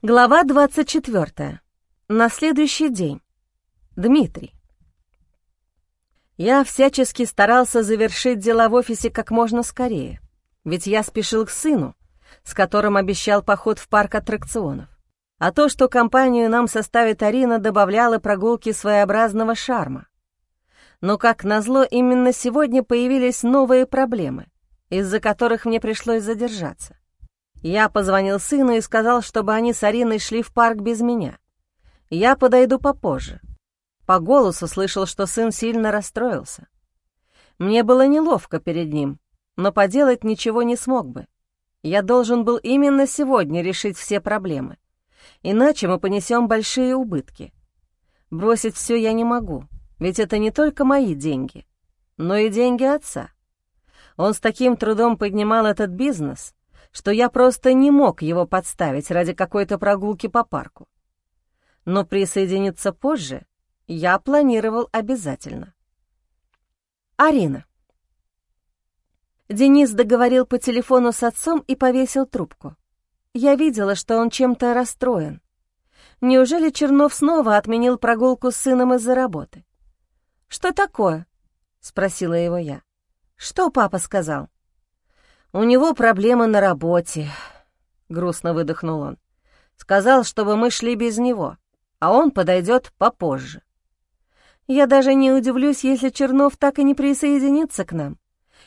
Глава 24. На следующий день. Дмитрий. Я всячески старался завершить дела в офисе как можно скорее, ведь я спешил к сыну, с которым обещал поход в парк аттракционов. А то, что компанию нам составит Арина, добавляло прогулки своеобразного шарма. Но, как назло, именно сегодня появились новые проблемы, из-за которых мне пришлось задержаться. Я позвонил сыну и сказал, чтобы они с Ариной шли в парк без меня. Я подойду попозже. По голосу слышал, что сын сильно расстроился. Мне было неловко перед ним, но поделать ничего не смог бы. Я должен был именно сегодня решить все проблемы. Иначе мы понесем большие убытки. Бросить все я не могу, ведь это не только мои деньги, но и деньги отца. Он с таким трудом поднимал этот бизнес, что я просто не мог его подставить ради какой-то прогулки по парку. Но присоединиться позже я планировал обязательно. Арина. Денис договорил по телефону с отцом и повесил трубку. Я видела, что он чем-то расстроен. Неужели Чернов снова отменил прогулку с сыном из-за работы? «Что такое?» — спросила его я. «Что папа сказал?» «У него проблемы на работе», — грустно выдохнул он. «Сказал, чтобы мы шли без него, а он подойдет попозже». «Я даже не удивлюсь, если Чернов так и не присоединится к нам,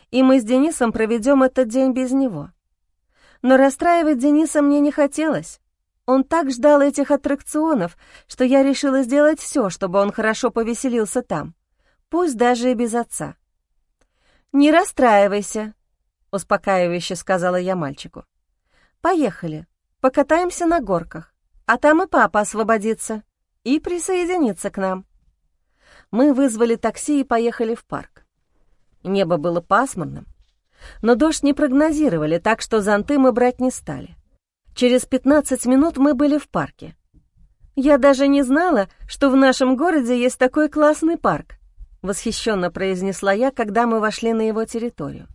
и мы с Денисом проведем этот день без него. Но расстраивать Дениса мне не хотелось. Он так ждал этих аттракционов, что я решила сделать все, чтобы он хорошо повеселился там, пусть даже и без отца. «Не расстраивайся», — успокаивающе сказала я мальчику. «Поехали, покатаемся на горках, а там и папа освободится и присоединится к нам». Мы вызвали такси и поехали в парк. Небо было пасмурным, но дождь не прогнозировали, так что зонты мы брать не стали. Через 15 минут мы были в парке. «Я даже не знала, что в нашем городе есть такой классный парк», — восхищенно произнесла я, когда мы вошли на его территорию.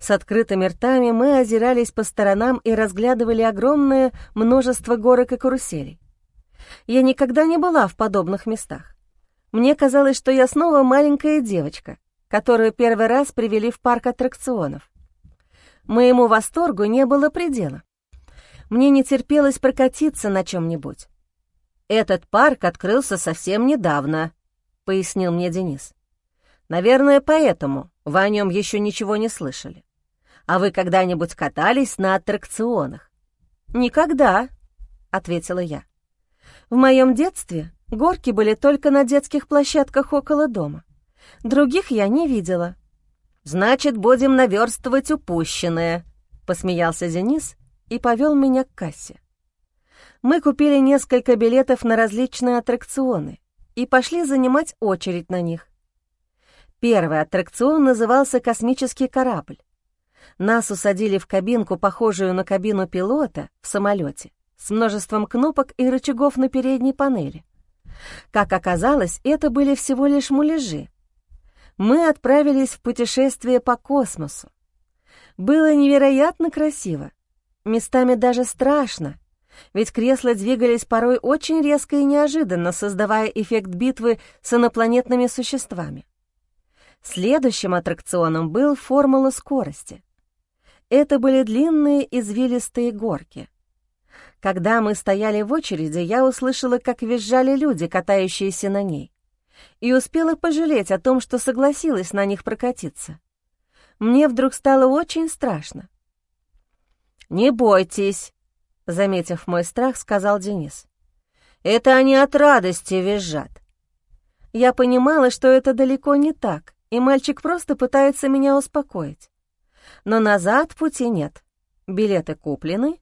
С открытыми ртами мы озирались по сторонам и разглядывали огромное множество горок и каруселей. Я никогда не была в подобных местах. Мне казалось, что я снова маленькая девочка, которую первый раз привели в парк аттракционов. Моему восторгу не было предела. Мне не терпелось прокатиться на чем-нибудь. «Этот парк открылся совсем недавно», — пояснил мне Денис. «Наверное, поэтому вы о нем еще ничего не слышали. А вы когда-нибудь катались на аттракционах?» «Никогда», — ответила я. «В моем детстве горки были только на детских площадках около дома. Других я не видела». «Значит, будем наверстывать упущенное», — посмеялся Денис и повел меня к кассе. Мы купили несколько билетов на различные аттракционы и пошли занимать очередь на них. Первый аттракцион назывался «Космический корабль». Нас усадили в кабинку, похожую на кабину пилота в самолете, с множеством кнопок и рычагов на передней панели. Как оказалось, это были всего лишь муляжи. Мы отправились в путешествие по космосу. Было невероятно красиво, местами даже страшно, ведь кресла двигались порой очень резко и неожиданно, создавая эффект битвы с инопланетными существами. Следующим аттракционом был «Формула скорости». Это были длинные извилистые горки. Когда мы стояли в очереди, я услышала, как визжали люди, катающиеся на ней, и успела пожалеть о том, что согласилась на них прокатиться. Мне вдруг стало очень страшно. «Не бойтесь», — заметив мой страх, сказал Денис. «Это они от радости визжат». Я понимала, что это далеко не так, и мальчик просто пытается меня успокоить но назад пути нет. Билеты куплены.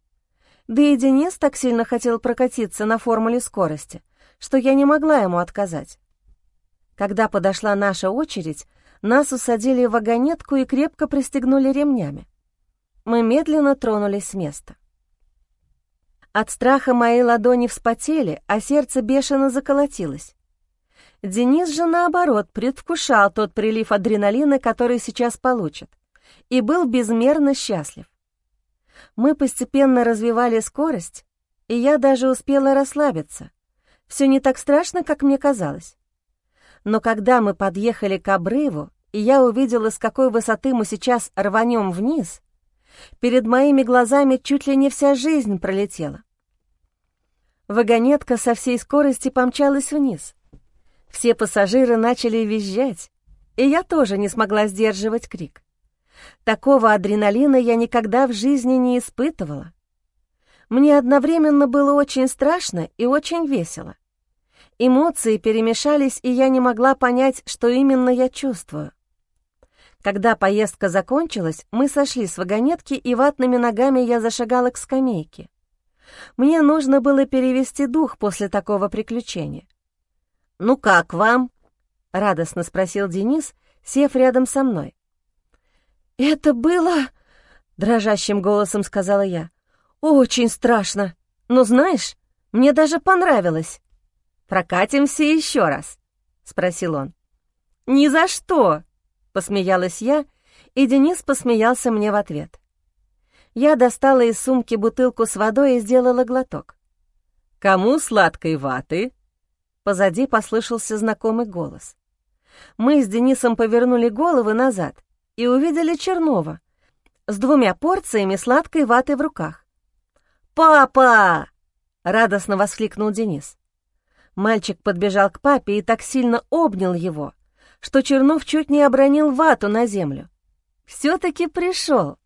Да и Денис так сильно хотел прокатиться на формуле скорости, что я не могла ему отказать. Когда подошла наша очередь, нас усадили в вагонетку и крепко пристегнули ремнями. Мы медленно тронулись с места. От страха мои ладони вспотели, а сердце бешено заколотилось. Денис же, наоборот, предвкушал тот прилив адреналина, который сейчас получит и был безмерно счастлив. Мы постепенно развивали скорость, и я даже успела расслабиться. Все не так страшно, как мне казалось. Но когда мы подъехали к обрыву, и я увидела, с какой высоты мы сейчас рванем вниз, перед моими глазами чуть ли не вся жизнь пролетела. Вагонетка со всей скорости помчалась вниз. Все пассажиры начали визжать, и я тоже не смогла сдерживать крик. Такого адреналина я никогда в жизни не испытывала. Мне одновременно было очень страшно и очень весело. Эмоции перемешались, и я не могла понять, что именно я чувствую. Когда поездка закончилась, мы сошли с вагонетки, и ватными ногами я зашагала к скамейке. Мне нужно было перевести дух после такого приключения. «Ну как вам?» — радостно спросил Денис, сев рядом со мной. «Это было...» — дрожащим голосом сказала я. «Очень страшно. Но знаешь, мне даже понравилось». «Прокатимся еще раз?» — спросил он. «Ни за что!» — посмеялась я, и Денис посмеялся мне в ответ. Я достала из сумки бутылку с водой и сделала глоток. «Кому сладкой ваты?» Позади послышался знакомый голос. Мы с Денисом повернули головы назад и увидели Чернова с двумя порциями сладкой ваты в руках. «Папа!» — радостно воскликнул Денис. Мальчик подбежал к папе и так сильно обнял его, что Чернов чуть не обронил вату на землю. «Все-таки пришел!»